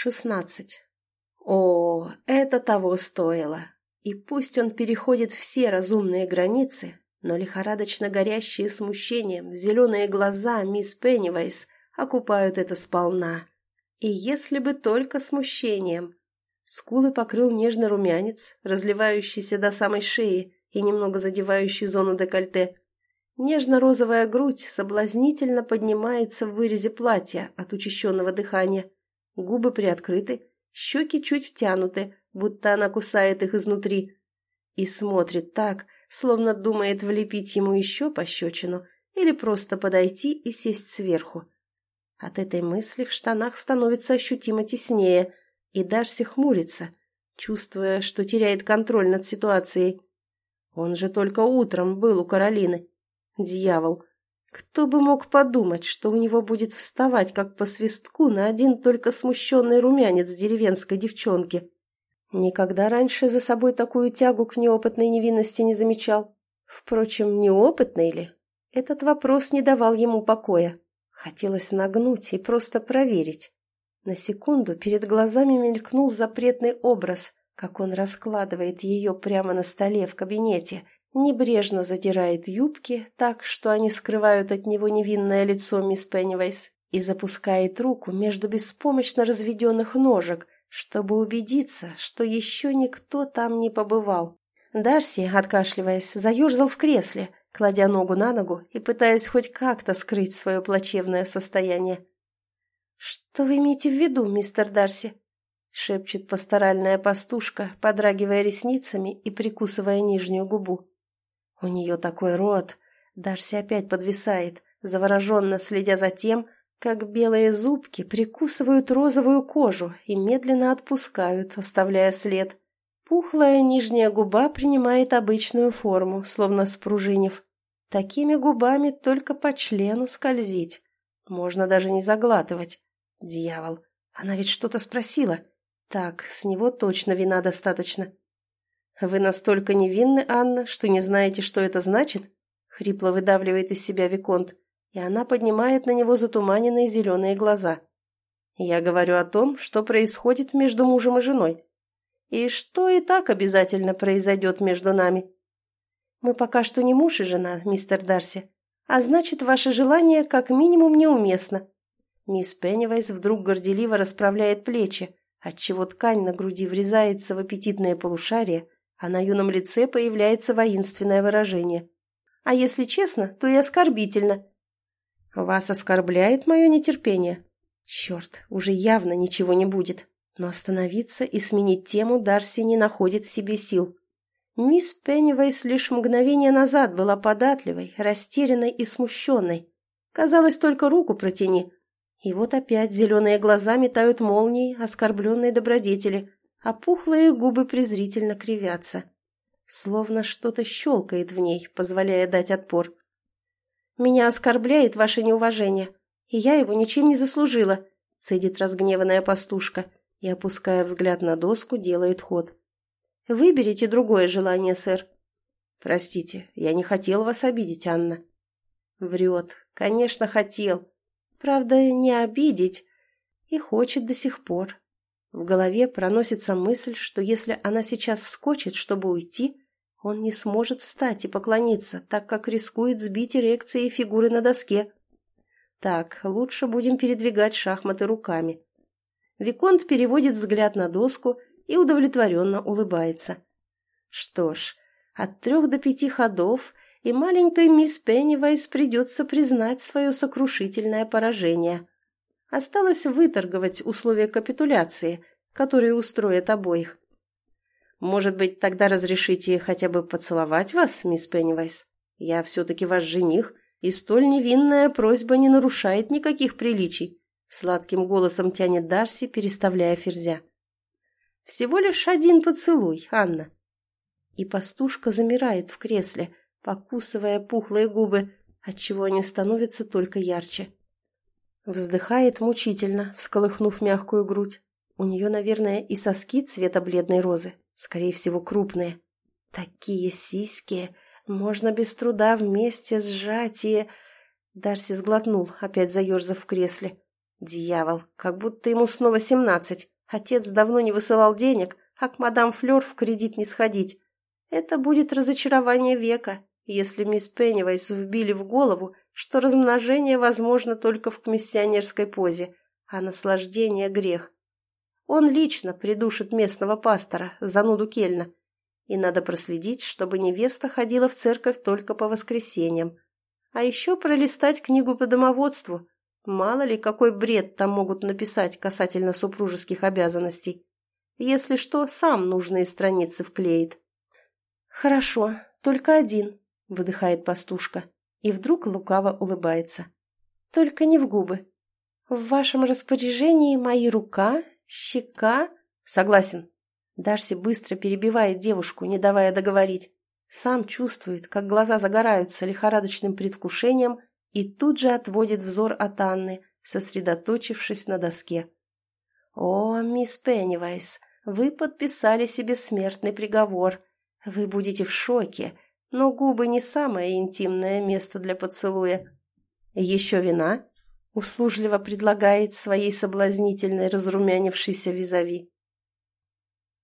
Шестнадцать. О, это того стоило. И пусть он переходит все разумные границы, но лихорадочно горящие смущением зеленые глаза мисс Пеннивайс окупают это сполна. И если бы только смущением. Скулы покрыл нежный румянец, разливающийся до самой шеи и немного задевающий зону декольте. Нежно-розовая грудь соблазнительно поднимается в вырезе платья от учащенного дыхания губы приоткрыты, щеки чуть втянуты, будто она кусает их изнутри, и смотрит так, словно думает влепить ему еще пощечину или просто подойти и сесть сверху. От этой мысли в штанах становится ощутимо теснее, и Дарси хмурится, чувствуя, что теряет контроль над ситуацией. Он же только утром был у Каролины. Дьявол, кто бы мог подумать, что у него будет вставать, как по свистку, на один только смущенный румянец деревенской девчонки? Никогда раньше за собой такую тягу к неопытной невинности не замечал. Впрочем, неопытный ли? Этот вопрос не давал ему покоя. Хотелось нагнуть и просто проверить. На секунду перед глазами мелькнул запретный образ, как он раскладывает ее прямо на столе в кабинете – небрежно задирает юбки так, что они скрывают от него невинное лицо мисс Пеннивайс, и запускает руку между беспомощно разведенных ножек, чтобы убедиться, что еще никто там не побывал. Дарси, откашливаясь, заерзал в кресле, кладя ногу на ногу и пытаясь хоть как-то скрыть свое плачевное состояние. «Что вы имеете в виду, мистер Дарси?» — шепчет пасторальная пастушка, подрагивая ресницами и прикусывая нижнюю губу. У нее такой рот. Дарси опять подвисает, завороженно следя за тем, как белые зубки прикусывают розовую кожу и медленно отпускают, оставляя след. Пухлая нижняя губа принимает обычную форму, словно спружинив. Такими губами только по члену скользить. Можно даже не заглатывать. Дьявол, она ведь что-то спросила. Так, с него точно вина достаточно. «Вы настолько невинны, Анна, что не знаете, что это значит?» Хрипло выдавливает из себя Виконт, и она поднимает на него затуманенные зеленые глаза. «Я говорю о том, что происходит между мужем и женой. И что и так обязательно произойдет между нами. Мы пока что не муж и жена, мистер Дарси, а значит, ваше желание как минимум неуместно». Мисс Пеннивайз вдруг горделиво расправляет плечи, отчего ткань на груди врезается в аппетитное полушарие, а на юном лице появляется воинственное выражение. А если честно, то и оскорбительно. Вас оскорбляет мое нетерпение? Черт, уже явно ничего не будет. Но остановиться и сменить тему Дарси не находит в себе сил. Мисс Пеннивейс лишь мгновение назад была податливой, растерянной и смущенной. Казалось, только руку протяни. И вот опять зеленые глаза метают молнии оскорбленной добродетели а пухлые губы презрительно кривятся. Словно что-то щелкает в ней, позволяя дать отпор. «Меня оскорбляет ваше неуважение, и я его ничем не заслужила», цедит разгневанная пастушка и, опуская взгляд на доску, делает ход. «Выберите другое желание, сэр». «Простите, я не хотел вас обидеть, Анна». Врет. Конечно, хотел. Правда, не обидеть. И хочет до сих пор. В голове проносится мысль, что если она сейчас вскочит, чтобы уйти, он не сможет встать и поклониться, так как рискует сбить эрекции фигуры на доске. Так, лучше будем передвигать шахматы руками. Виконт переводит взгляд на доску и удовлетворенно улыбается. Что ж, от трех до пяти ходов и маленькой мисс Пеннивайс придется признать свое сокрушительное поражение. Осталось выторговать условия капитуляции, которые устроят обоих. Может быть, тогда разрешите хотя бы поцеловать вас, мисс Пеннивайс? Я все-таки ваш жених, и столь невинная просьба не нарушает никаких приличий. Сладким голосом тянет Дарси, переставляя ферзя. Всего лишь один поцелуй, Анна. И пастушка замирает в кресле, покусывая пухлые губы, отчего они становятся только ярче. Вздыхает мучительно, всколыхнув мягкую грудь. У нее, наверное, и соски цвета бледной розы, скорее всего, крупные. Такие сиськи можно без труда вместе сжать и... Дарси сглотнул, опять заерзав в кресле. Дьявол, как будто ему снова семнадцать. Отец давно не высылал денег, а к мадам Флёр в кредит не сходить. Это будет разочарование века, если мисс Пеннивайс вбили в голову, что размножение возможно только в комиссионерской позе, а наслаждение – грех. Он лично придушит местного пастора, зануду Кельна. И надо проследить, чтобы невеста ходила в церковь только по воскресеньям. А еще пролистать книгу по домоводству. Мало ли, какой бред там могут написать касательно супружеских обязанностей. Если что, сам нужные страницы вклеит. «Хорошо, только один», — выдыхает пастушка. И вдруг лукаво улыбается. «Только не в губы. В вашем распоряжении мои рука, щека...» «Согласен». Дарси быстро перебивает девушку, не давая договорить. Сам чувствует, как глаза загораются лихорадочным предвкушением и тут же отводит взор от Анны, сосредоточившись на доске. «О, мисс Пеннивайс, вы подписали себе смертный приговор. Вы будете в шоке, но губы не самое интимное место для поцелуя. Еще вина?» — услужливо предлагает своей соблазнительной разрумянившейся визави.